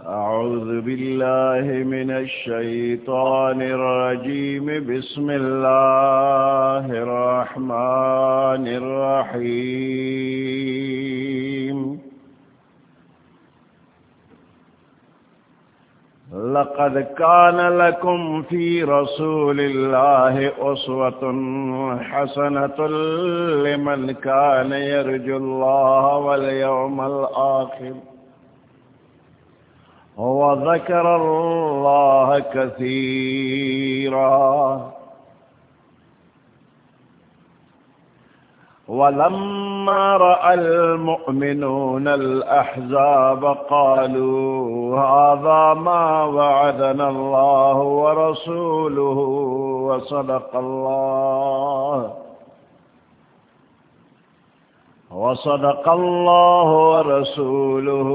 أعوذ بالله من الشيطان الرجيم. بسم الله الرحمن الرحيم. لقد كان لكم في رسول الله أسوة حسنة لمن كان يرجو الله واليوم الآخر. وذكر الله كثيرا. ولما رأى المؤمنون الأحزاب قالوا هذا ما وعدنا الله ورسوله وصدق الله. وصدق الله ورسوله.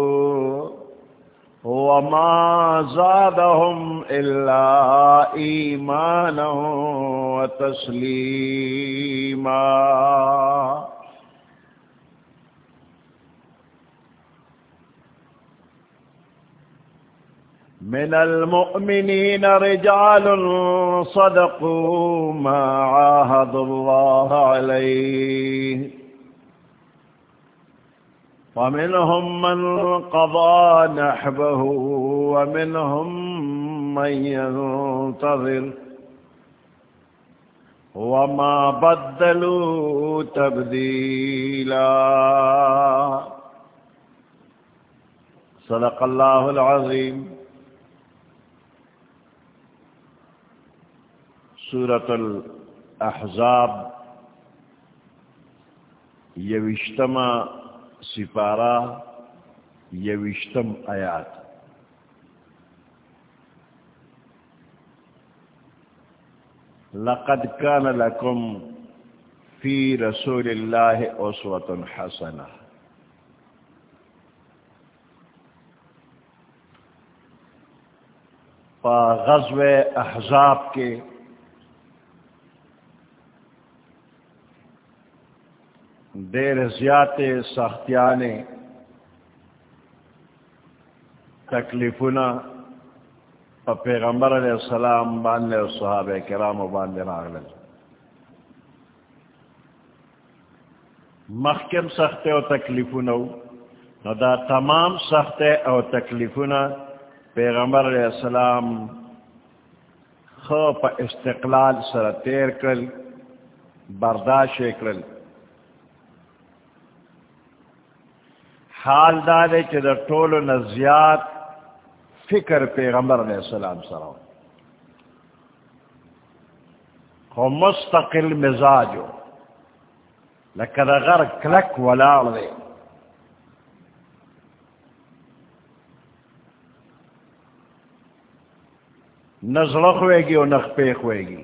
وما زادهم إلا إيمانا وتسليما من المؤمنين رجال صدقوا ما عاهدوا الله عليه ومنهم من قضى نحبه ومنهم من ينتظر. وما بدلوا تبديلا. صدق الله العظيم. سورة الأحزاب. يوشتما سپارہ یوشتم آیات۔ لقد كان لكم في رسول الله أسوة حسنة غزو احزاب کے دیر زیات سختیانے تکلیفنا پیغمبر علیہ السلام باندھے صحابہ کرام باندھے راغل محکم سخت او تکلیفنا نو دا تمام سخت او تکلیفنا پیغمبر علیہ السلام خو استقلال سر تیر کرل برداشت کرل حال دادے کہ دا ٹول نزیات فکر پیغمبر علیہ السلام سراؤ خو مستقل مزاجو لکہ دا غر کلک ولاڑ دے۔ نزلخ ہوئے گی اور نخ پیخ ہوئے گی۔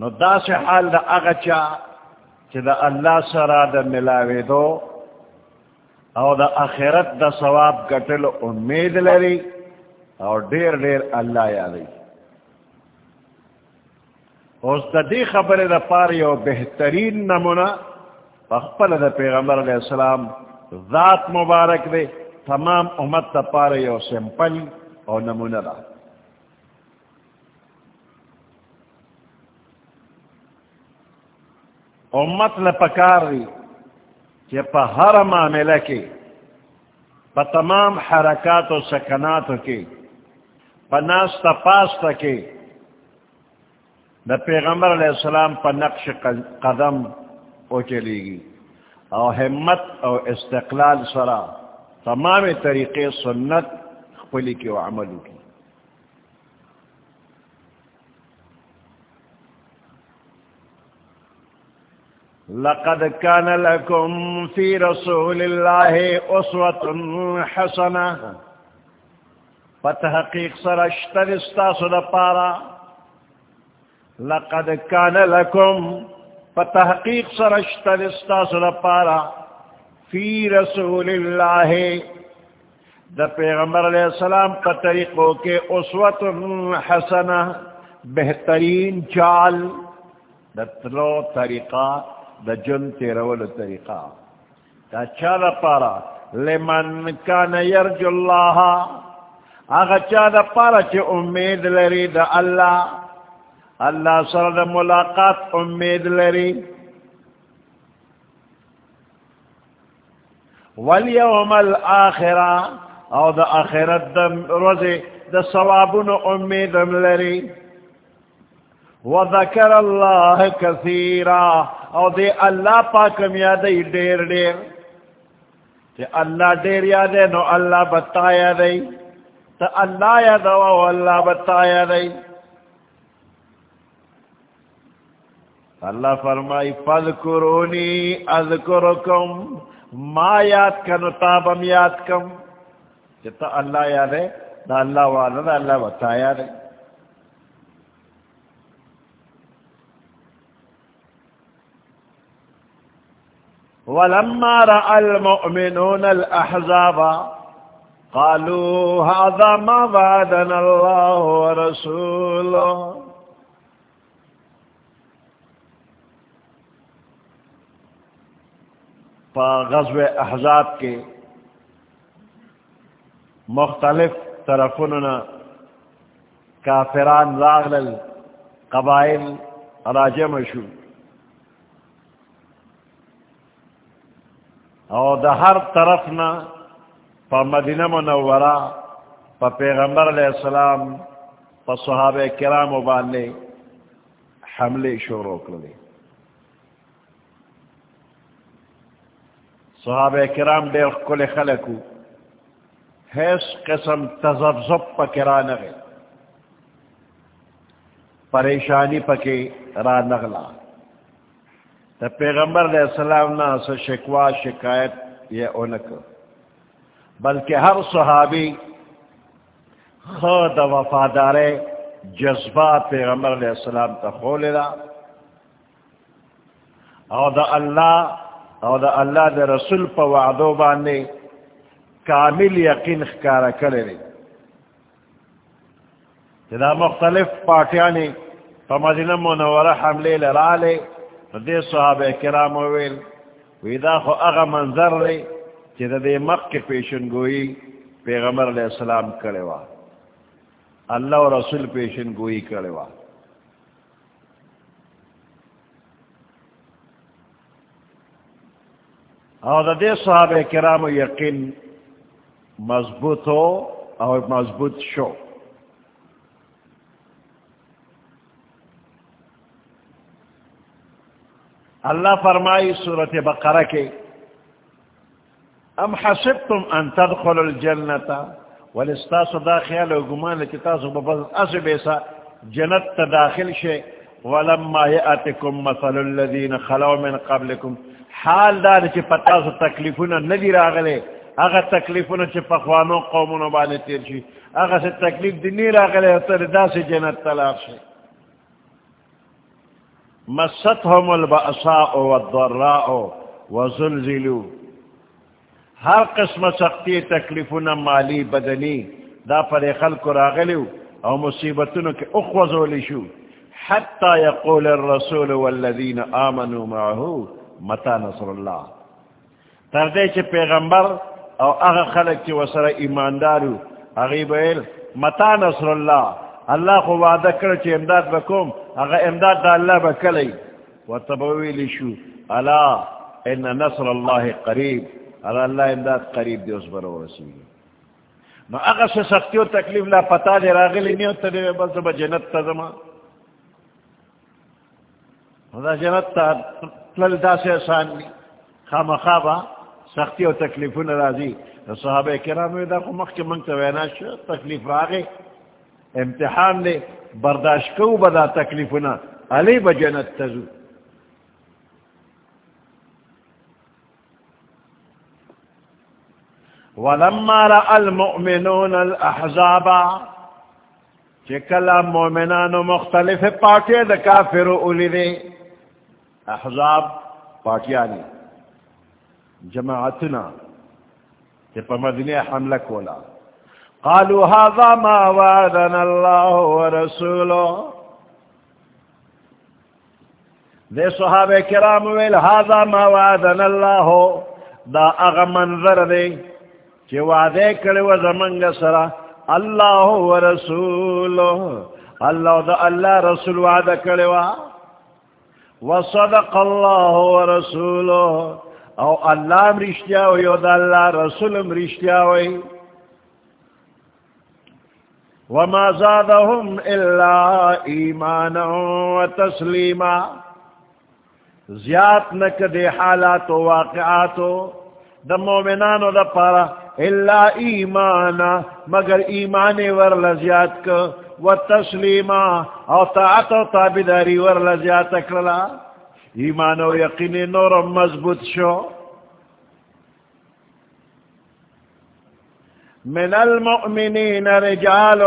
نو دا سے حال دا اغچا چی دا اللہ سرا دا ملاوی دو او دا اخیرت دا ثواب گٹل امید لری او دیر دیر اللہ یادی اس دا دی خبر دا پاری او بہترین نمونا پخپل دا پیغمبر علیہ السلام ذات مبارک دے تمام امت دا پاری او سمپل او نمونا دا امت لپکار دی کہ پا ہر معاملہ کی، پا تمام حرکات و سکنات کی، پا ناستا پاستا کی، دا پیغمبر علیہ السلام پا نقش قدم او چلی گی او حمت او استقلال سرا تمام طریقے سنت خپلی کی و عملو کی۔ لقد كان لكم في رسول الله أسوة حسنة. فتحقيق سرشتر استاسد پارا. لقد كان لكم فتحقيق سرشتر استاسد پارا. في رسول الله دا پیغمبر علیہ السلام کا طریقوں کے اسوت حسنہ بہترین چال، دا طریقہ دا جن تیرول طریقہ دا چا پارا لمن کان یرجو اللہ آغا چا پارا چی امید لری دا اللہ اللہ سر دا ملاقات امید لری والیوم الاخرہ او دا آخرت دا روزی دا ثوابون امیدم لری وذکر اللہ کثیرا. او دے اللہ پاکم یادی دیر دیر تے اللہ دیر یادے نو اللہ بتایا دے تا اللہ یادو او اللہ بتایا دے اللہ فرمائی، فذکرونی اذکرکم، ما یاد کنو تابم یاد کم۔ جتا اللہ یادے دا اللہ والا، دا اللہ بتایا دے ولما رأى المؤمنون الأحزاب قالوا هذا ما بعدنا الله ورسوله. فغزو احزاب کے مختلف طرفنا کافران راغل قبائل راجم شو او دا ہر طرف نہ پا مدینہ منورہ پا پیغمبر علیہ السلام پا صحابہ کرام ابالے حملے شروع کرے صحابہ کرام دے کل خلقو حیث قسم تزبزب پا کرا پریشانی پکے را نغلا دا پیغمبر علیہ السلام نا سا شکوا، شکایت یہ اونک بلکہ ہر صحابی خود وفادار جذبات پیغمبر علیہ السلام تا خول دا او دا اللہ او دا اللہ دا رسول پا وعدو باندے کامل یقین خکارا کرے دا مختلف پارٹیانی پا مدینہ منورہ حملے لرالے دے صحابہ کرام ویل ویدا خو اغا منظر لے چی دا دے مق کے پیشن گوئی پیغمبر علیہ السلام کرے وا اللہ و رسول پیشن گوئی کرے وا اور دا دے صحابہ کرام یقین مضبوط ہو اور مضبوط شو. اللہ فرمائی صورت بقرہ کے، ام حسبتم ان تدخل الجنتا والاستاس دا خیال و گمان لکتاسو بفضل اسو بیسا جنت تداخل شے ولما یأتکم مثل الذین خلو من قبلکم. حال دا چی پتاسو تکلیفونا ندی راغلے اگا تکلیفونا چی پخوانو قومونو بانے تیر شی اگا سے تکلیف دی نی راغلے اتر دا سے جنت تلاق شے مستهم البأساء والضراء وزلزلوا. ہر قسم سختی تکلیفنا مالی، بدنی، دا پر خلق راغلیو او مصیبتنو کے اخوزولی شو. حتی یقول الرسول والذین آمنوا معه متا نصر اللہ تردے چھ پیغمبر او اغا خلق چھ وسر ایماندارو اغیب ایل متا نصر اللہ اللہ کو وعدہ کر چھ امداد بکوم اگر امداد دا اللہ بکلی و وطبوی لشو اللہ ان نصر اللہ قریب. اگر اللہ امداد قریب دے اس برو رسیگی نو اگر سے سختی و تکلیف لا پتا دے راغلی نہیں ہوتا دے بس با جنت تا زمان دا جنت تا تلل دا سے آسان نہیں خام خوابا سختی و تکلیفون رازی صحابہ کرام دا کو مخ کے منگتا وینا شو تکلیف راغی. امتحان دے، برداشت کو بدا تکلیفنا، علی بجنت تزو. ولما رأى المؤمنون الأحزاب چکل مومنان مختلف پارٹی دا کافر اولی دے. احزاب پارٹیانی جماعتنا چپا مدنی حملہ کولا. قالوا هذا ما وعدنا الله ورسوله. دے صحابہ کرام ویل، هذا ما وعدنا الله. دا اغا منظر دے چی وعدے کرے و زمنگ سرا اللہ و رسول اللہ دا اللہ رسول وعدہ کرے وصدق اللہ و رسول او اللہ مرشتیا ہوئی و دا اللہ رسول مرشتیا ہوئی وما زادهم إلا إيمانا وتسليما. زیاد نک دے حالات و واقعات دا مومنان دا پارا اللہ ایمانا مگر ایمان ور لزیاد کا و تسلیما او طاعت و تابداری ور لزیاد کرلا ایمان و یقین نور مضبوط شو. من المؤمنين رجال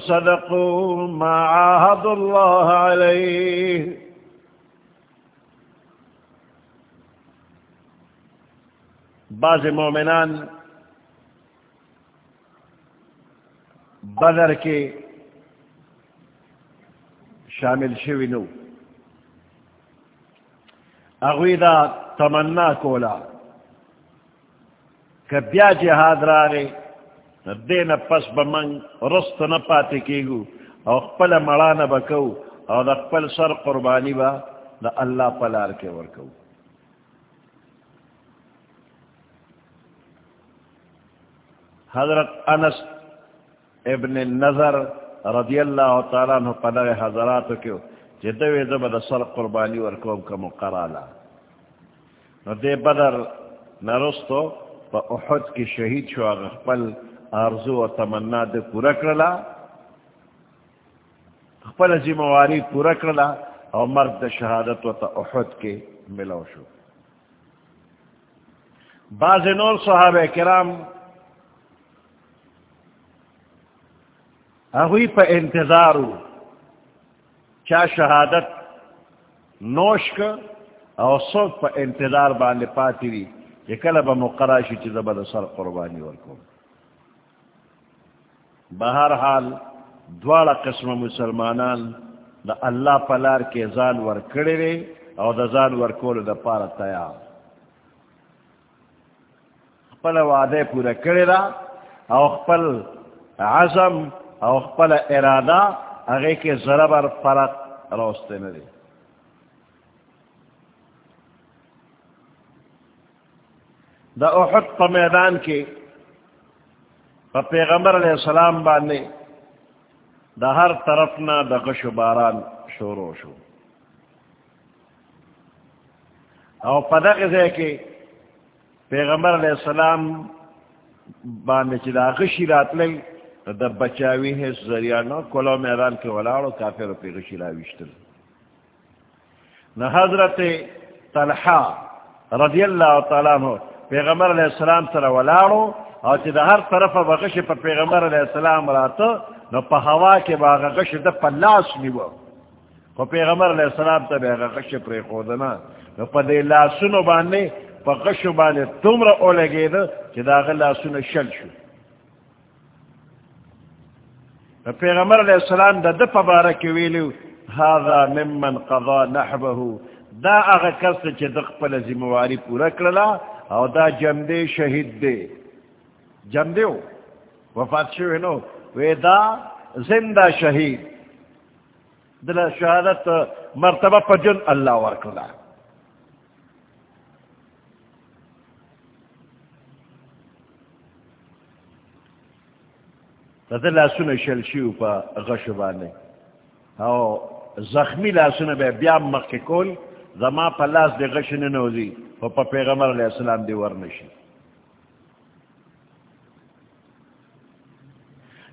صدقوا ما عاهدوا الله عليه. بعض مومنان بدر کے شامل شوینو اغویدہ تمنا کولا. کہ بیا جہاد رارے دین پس بمنگ رست نہ پاتے کیگو او خپل مڑانا بکو او دا خپل سر قربانی با دا اللہ پلار کے ورکو حضرت انس ابن نظر رضی اللہ تعالیٰ عنہ پدر حضرات کیو جدوی زبد سر قربانی ورکوم کا مقرالا نو دے بدر نرستو پا احد کی شہید شو اگر خپل آرزو و تمنا دے پورا کرلا خپل زمواری پورا کرلا او مرد دے شہادت و تا احد کے ملو شو. بعض نور صحابہ کرام اگوی پا انتظارو چا شہادت نوش کا او صوت پا انتظار باندے پاتی دی یہ کل با مقراشی چیز با سر قربانی ورکو بہرحال دوارا قسم مسلمانان دا اللہ پلار کے زان ور کڑے رے او دا زان ور کول دا پارا تیار. خپل وعدے پورا کڑے را او خپل عزم او خپل ارادہ اگے کے ضربر فرق روستے ندی دا احد پا میدان کے پا پیغمبر علیہ السلام بانے دا ہر طرف نہ دا غش و باران شورو شو. او پا دے کے پیغمبر علیہ السلام بانے چی دا غشی رات لئی دا بچاوی ہے ذریعہ نو کلو میدان کے ولاڑو کافر پی غشی راویشتل نہ حضرت طلحہ رضی اللہ تعالیٰ عنہ پیغمبر علیہ السلام سر ولاڑو او چی دا ہر طرف بغش پا پیغمبر علیہ السلام راتو نو پا ہوا کے باغ غش دا پلاس نیو پا پیغمبر علیہ السلام تا بیغ غش پر خودنا نو پا دے لاسونو بانے پا غشو بانے تمر اولگے دا چی دا غل لاسونو شل شو پیغمبر علیہ السلام دا دپ بارک ویلو هذا ممن قضا نحبه. دا اغا کس چی دق پل زمواری پورا کرلا او دا جمدے شہید دے جمدے ہو۔ وفات شوی نو۔ وی دا زندہ شہید۔ دل شہادت مرتبہ پا جن اللہ ورکلا۔ تدل لاسونه شل شیو پا غشو بانه او زخمی لاسونه بے بیام مخی کول۔ زما پا لاس دے غشن نوزی و پا پیغمبر علیہ السلام دی ورنشی۔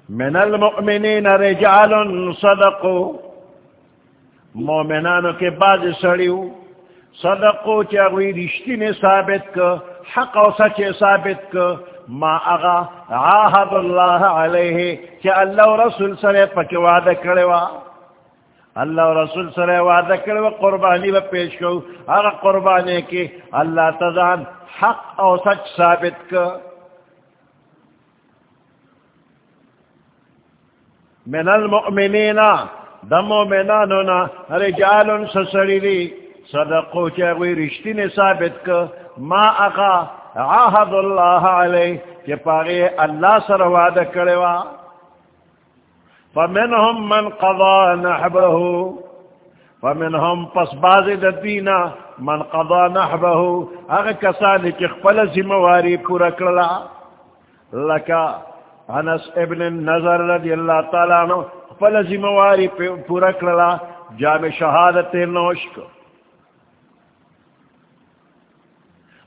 من المؤمنین رجال صدقو. مومنانو کے بعد سڑیو. صدقو چاگوی رشتی نے ثابت کا حق و سچ ثابت کا ما اغا عاہد اللہ علیہ کہ اللہ و رسول سرے پک وعدہ کرے وا اللہ رسول سرے وعدہ کرے وا قربانی و پیش کو اغا قربانی کی اللہ تزان حق او سچ ثابت کا من المؤمنین دم مومنانونا رجال سسری لی صدقو چاگوی رشتی نے ثابت کا ما اغا عہد اللہ علیہ کہ پاگے اللہ سر وعدہ کرے وا. فمنهم من قضى نحبه. فمنهم پس باز ددینا من قضى نحبه. اگر کسانی کی خپل زمواری پورا کرلا. لکا انس ابن النظر رضی اللہ تعالیٰ عنہ خپل زمواری پورا کرلا جام شہادت نوشک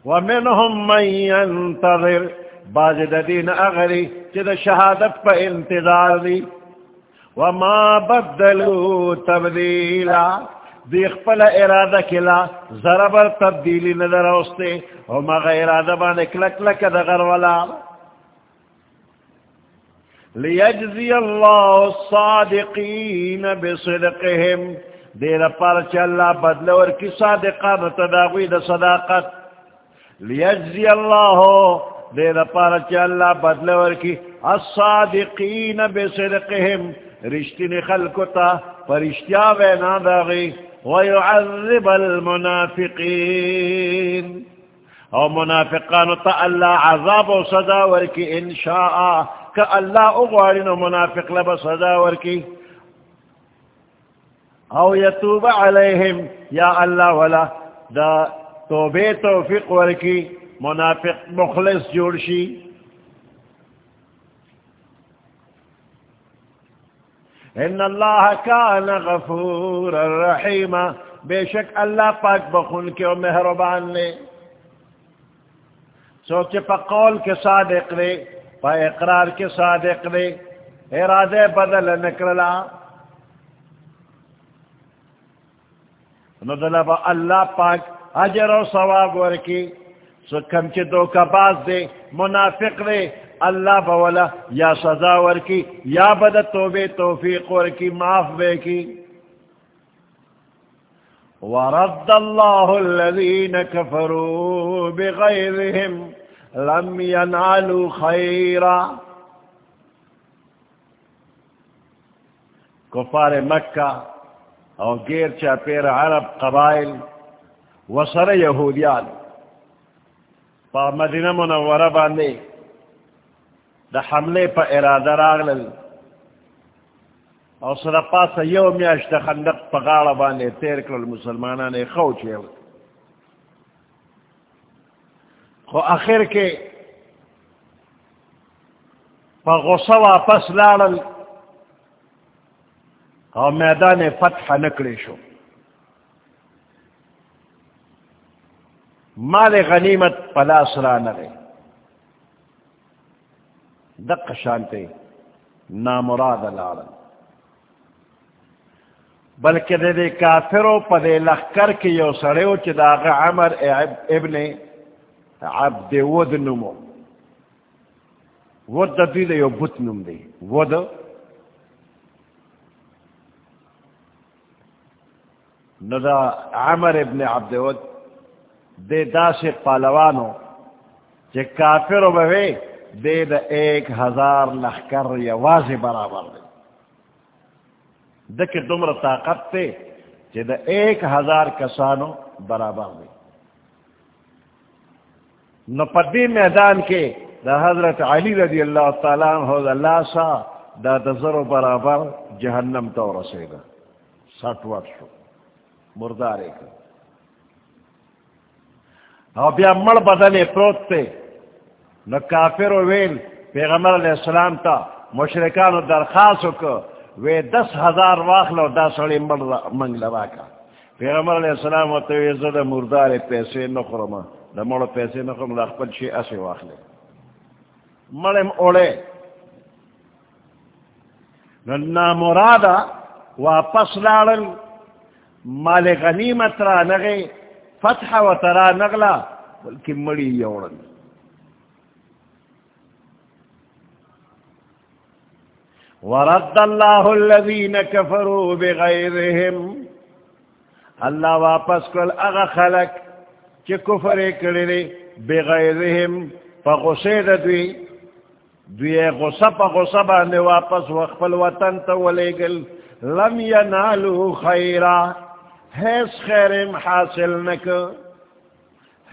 ومنهم من ينتظر باز ددین اغری چید شہادت پا انتظار دی وما بدلو تبدیلا دیخ پلا ارادہ کلا ضربر تبدیلی ندر اوستے وما غیر ارادہ بانے کلک لک دغر والا لیجزی اللہ الصادقین بصدقهم دیر پارچ اللہ بدلور کی صادقان تداغوی دا صداقت. لیجزی اللہ دیر پارچ اللہ بدلور کی الصادقین بصدقهم رشتین خلکتا فرشتیا وینا داغی ویعذب المنافقین. او منافقانو تا اللہ عذاب و صدا ورکی انشاء کا اللہ اغوارین و منافق لب صدا ورکی او یتوب علیہم یا اللہ ولا، دا توبے توفیق ورکی منافق مخلص جوڑشی ان اللہ کان غفور الرحیم بے شک اللہ پاک بخون کے و مہربان نے سوچے پا قول کے صادق رے پا اقرار کے صادق رے ارادے بدل نکرلا۔ ندلہ با اللہ پاک عجر و ثواب ورکی۔ سو کم چے دو کا باز دے، منافق رے اللہ بولا یا سزا ور کی یا بد توبے توفیق ور کی معاف بے کی۔ ورد اللہ الذین کفروا بغیرهم لم ینالوا خیرا۔ کفار مکہ اور گیر چا پیر عرب قبائل وسر یہودیان۔ پا مدینہ منورہ باندے دا حملے پا ارادہ راغلل۔ او صدا پاسا یو میاش دا خندق پا غاڑا باندے تیر کرل مسلمانان خوچ یو خو اخر کے غصہ واپس لارل او میدان فتح نکلی شو. مال غنیمت پلاس را نگئی دق شانتے نامراد لارن بلکہ دے دے کافرو پا دے لخکر کی یو سڑیو چی داغ عمر ابن عبد ود نمو. ود دا دی دے یو بت نم دے ود. ندا عمر ابن عبد ود دے دا سے پالوانو چی کافرو بوے، دے دا ایک ہزار لخکر یا واضح برابر دے دک دمر طاقت تے کہ دا ایک ہزار کسانو برابر دے نو پدی میدان کے دا حضرت علی رضی اللہ تعالیٰ عنہ دا اللہ سا دا دزر و برابر جہنم تو رسے گا سٹ وٹ شو مردارے کا اور بیا مڑ بدنے پروت تے نو کافر و ویل پیغمبر علیہ السلام تا مشرکان و درخواست کو وی دس ہزار واخل و دس سڑی منگ لوا کا پیغمبر علیہ السلام و توی زد مردار پیسے نخرما دا مڑ پیسے نخرم دا خپل شی اسی واخلے۔ مڑم اوڑے۔ نامرادا واپس لارل مال غنیمت را نغی فتح و ترا نغلا، بلکہ مڑی یوڑن ورد اللہ الذین کفروا بغیرهم اللہ واپس کل، اغا خلق۔ چی کفر کرنے بغیرهم پا غصید دوی دوی غصہ پا غصہ باندے واپس وقفل وطن تا ولیگل. لم ینالو خیرا، حیث خیر حاصل نک.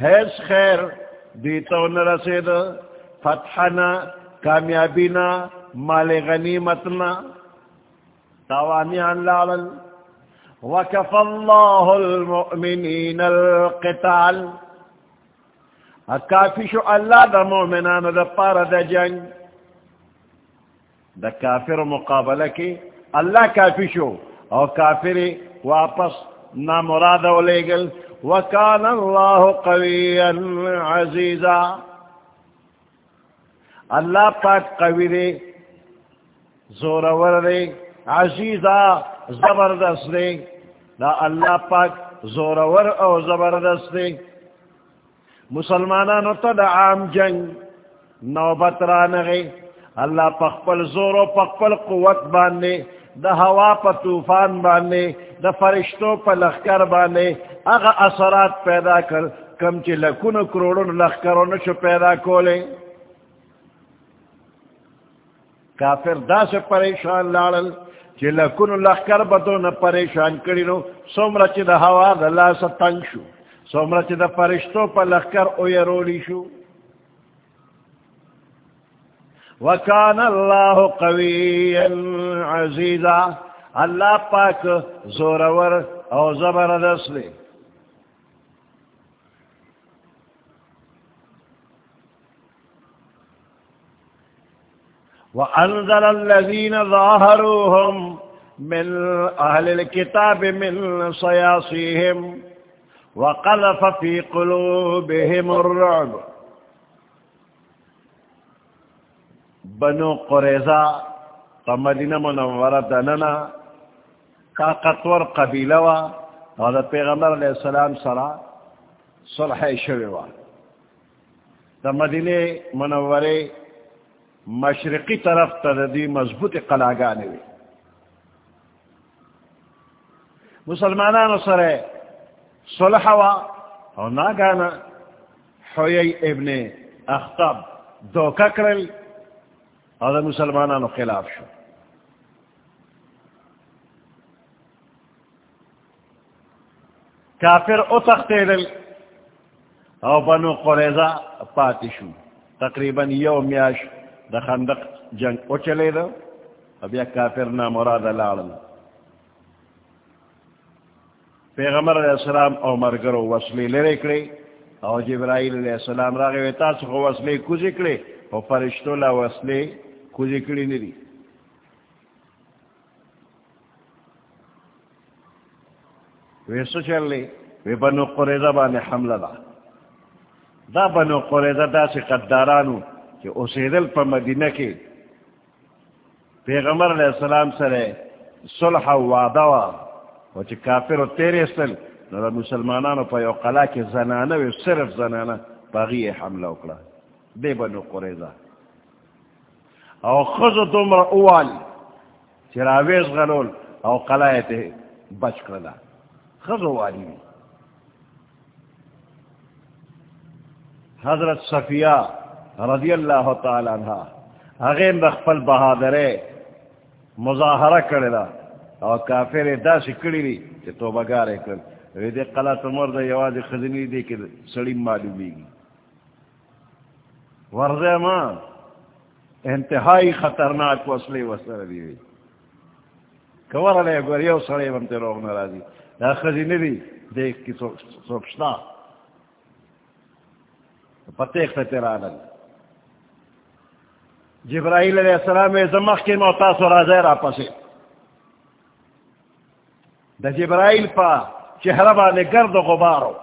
حیث خیر دیتو نرسید. فتحنا، کامیابینا، مال غنیمتنا. تاوانیان لالل. وکف اللہ المؤمنین القتال. کافی شو اللہ دا مومنان دا پار دا جنگ. دا کافر مقابلہ کی اللہ کافی شو. اور کافر واپس نامراد لے گل. وکان اللہ قویا عزیزا اللہ پاک قوی دے، زورور دے، عزیزا، زبردست دے. دا اللہ پاک زورور او زبردست دے مسلمانانو تا دا عام جنگ نوبت رانغی اللہ پخپل زور و پخپل قوت باندے دا ہوا پا طوفان باندے دا فرشتوں پا لخکر باندے اگا اثرات پیدا کر کم چی لکن کروڑن لخکروں نشو پیدا کولے کافر دا سے پریشان لارل چی لکن لخکر بدو نا پریشان کری نو سمرا چی دا ہوا دا لا تنگ شو. سمرا چی دا فرشتوں پا لخکر او یرولی شو. وکان اللہ قوی عزیزا، اللہ پاک زورور او زبردست لے وأنزل الذين ظاهروهم من أهل الكتاب من صياصيهم وقذف في قلوبهم الرعب. بنو قریضا پا مدینہ منورہ دننا طاقتور قبیلہ وا، اور پیغمبر علیہ السلام سرا صلح شوی وا. دا مدینہ منورے مشرقی طرف تردی مضبوط قلاگانے وی. مسلمانان سر صلح وا اور ناگانا حوی ابن اختب دوکا کرل اور مسلمانانو خلاف شو. کافر او تختیدل او بنو قریضا پاتی شو. تقریباً یو میاش دا خندق جنگ او چلے دا اب یا کافر نامراد لالن پیغمبر علیہ السلام او مرگرو وصلی لرے لرکڑی او جبرائیل علیہ السلام راگے ویتا سخو وصلی کزکڑی او فرشتو لا وصلی کھوجے کڑی نہیں ویسو چل لی وی بنو قریضہ بانے حملہ دا دا بنو قریضہ دا سے قدارانو کہ اسیدل پا مدینہ کے پیغمبر علیہ السلام سرے صلح و وعدوا و چی کافر و تیرے سل نو د مسلمانانو پا یو قلا کے زنانہ وی صرف زنانہ. باغی حملہ اکڑا دے بنو قریضہ او خز دمر اوال چراویز غلول او قلایت بچ کرلا خز اوالی حضرت صفیہ رضی اللہ تعالی عنہ اغیم بخفل بہادرے مظاہرہ کرلا او کافر دا سکڑی لی چی تو بگارے کر ویدے قلع تمر دا یواز خزنی دے کہ سلیم معلومی گی ورزے ماں انتہائی خطرناک وصلے وصل دی وی. کور علی گور یو سڑے بنتے روغ نرازی دا خزینے دی دیکھ کی سوکشتا پتیک تا تیرانل جبرائیل علیہ السلام زمخ کی موتاس و رازے را پسے دا جبرائیل پا چہرہ بانے گرد و. غبارو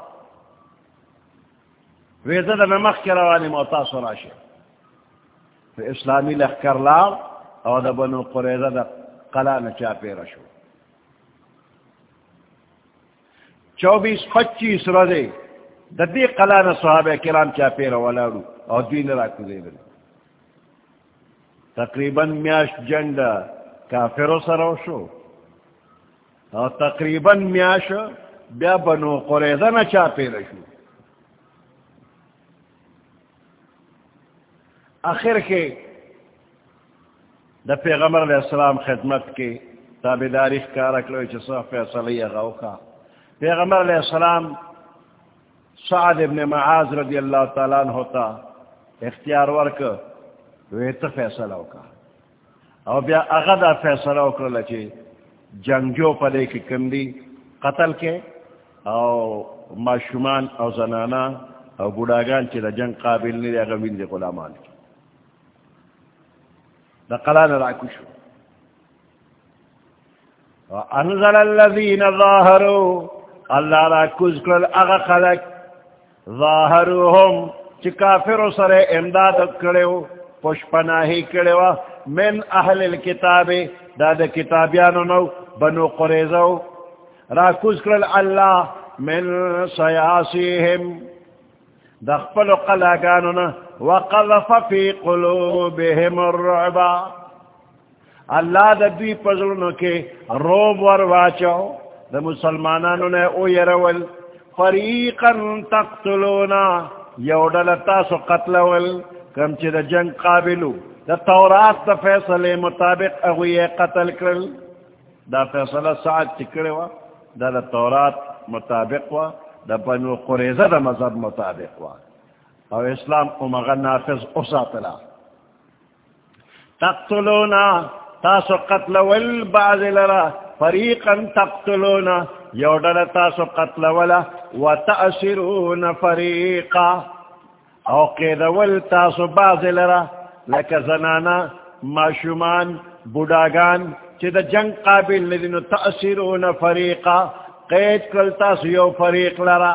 ویزد نمخ کی روانی موتاس و راشے اسلامی لخکر لار او دا بنو قریضہ دا قلع نچا پیرا شو. چوبیس، پچیس رضے دا دی قلع نصحابہ کرام چا پیرا ولارو او دین را کدے دل تقریباً میاش جنگ دا کافرو سرو شو او تقریباً میاش بیا بنو قریضہ نچا پیرا شو. آخر کے دا پیغمبر علیہ السلام خدمت کے کا رکھ لو فیصلہ کا پیغمبر علیہ السلام سعد ابن معاذ رضی اللہ تعالیٰ عنہ ہوتا اختیار ورک ویت فیصلہ کا او بیا اغدا فیصلہ وکر لچے جنگجو پدے کی کندی قتل کے، او معشومان او زنانا او بڑاگان چی دا جنگ قابل نہیں اگر وین دے غلامان کی۔ دا قلان راکشو وانزل الذین ظاہروا اللہ راکوز کرل اغا خلق۔ ظاہروهم چی کافر سر امداد کرو پشپناہی کرو من اہل الكتاب دا دا کتابیانو نو بنو قریزو راکوز کرل اللہ من سیاسیهم دخپل قلاقاننا وقذف في قلوبهم الرعبا اللہ دا دوی پزلنو کے روب ورواچو۔ دا مسلمانانو نے او يرول فریقا تقتلونا۔ یوڈل تاسو قتلول، کم چی دا جنگ قابلو۔ دا تورات دا فیصلے مطابق اگوی قتل کرل۔ دا فیصلہ سعد چکروا دا دا تورات مطابق وا دا بنو قریزہ دا مذہب مطابق وا او اسلام امغا نافذ اساتلا تقتلونا، تاسو قتل والبعض لرا فریقا تقتلونا. یوڈل تاسو قتل ولا وتأسرون فریقا. او قید ول تاسو بعض لرا لکا زنانا معشومان بوداگان چی دا جنگ قابل لدینو تأسرون فریقا، قید کلتا سیو فریق لرا.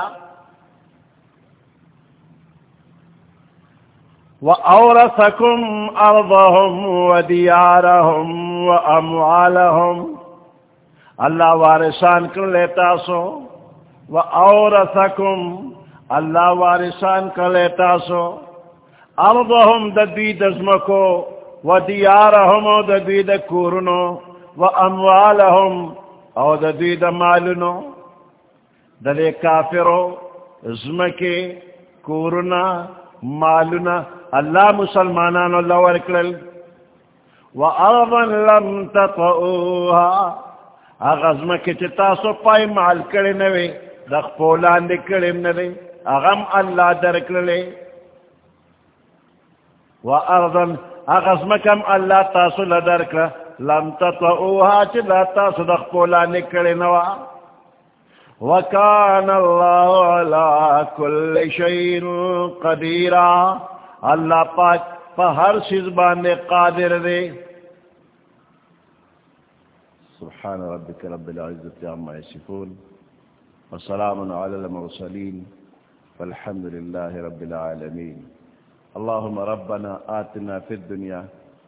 وَأَوْرَثَكُمْ أَرْضَهُمْ وَدِيَارَهُمْ وَأَمْوَالَهُمْ اللہ وارثان کر لیتا سو وَأَوْرَثَكُمْ اللہ وارثان کر لیتا سو أَرْضَهُمْ دَدْوِي دَزْمَكُو وَدِيَارَهُمْ دَدْوِي دَكُورُنُو وَأَمْوَالَهُمْ او د دوی د مالونو، د دې کافرو زمکه کورنا مالونا اللہ مسلمانانو لور کرل و ارضا لم تطعوها اغزمکی چی تاسو پای مال کرے نوے دخ پولان دے کرے نوے اغم اللہ در کرلے و ارضا اغزمکم اللہ تاسو لدر کرلے لم تطعوها چی لا تاسو دخ پولا نکڑی نوا وکان اللہ علا کل شئین قدیرا. اللہ پاک پا ہر سیز باندے قادر دے سبحان ربك رب العزة عما يصفون وسلام على المرسلين والحمد لله رب العالمين اللهم ربنا آتنا في الدنيا